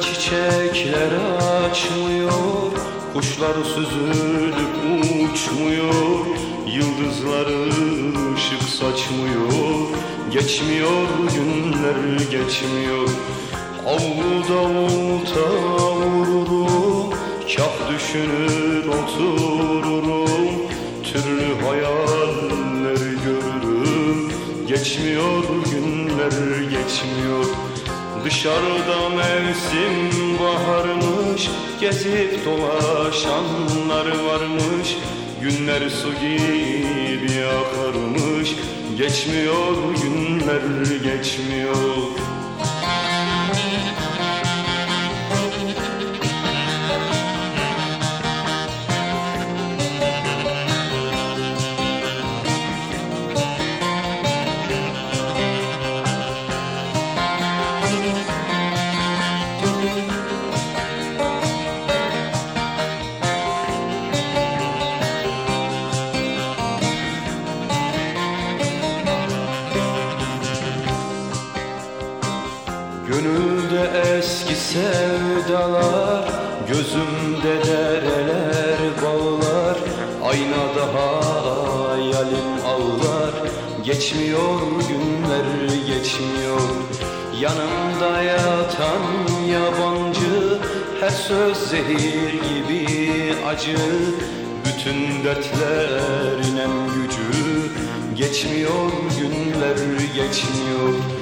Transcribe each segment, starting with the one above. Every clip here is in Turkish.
Çiçekler açmıyor Kuşlar süzülüp uçmuyor Yıldızları ışık saçmıyor. Geçmiyor günler geçmiyor. Avluda olta vururum Kah düşünür otururum. Türlü hayaller görürüm Geçmiyor günler geçmiyor Dışarıda mevsim baharmış Gezip dolaşanlar varmış. Günler su gibi akarmış Geçmiyor günler geçmiyor Gönülde eski sevdalar Gözümde dereler bağlar. Aynada hayalim ağlar. Geçmiyor günler geçmiyor. Yanımda yatan yabancı Her söz zehir gibi acı. Bütün dertlerin en gücü. Geçmiyor günler geçmiyor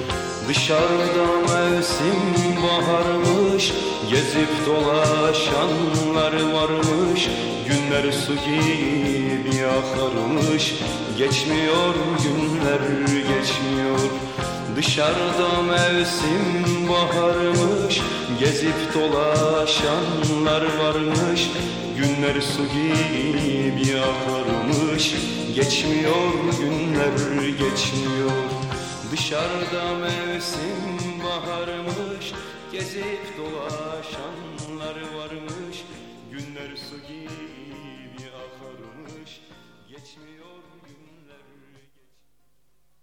Dışarıda mevsim baharmış Gezip dolaşanlar varmış. Günler su gibi akarmış Geçmiyor günler geçmiyor. Dışarıda mevsim baharmış Gezip dolaşanlar varmış. Günler su gibi akarmış Geçmiyor günler geçmiyor Dışarıda mevsim baharmış Gezip dolaşanlar varmış. Günler su gibi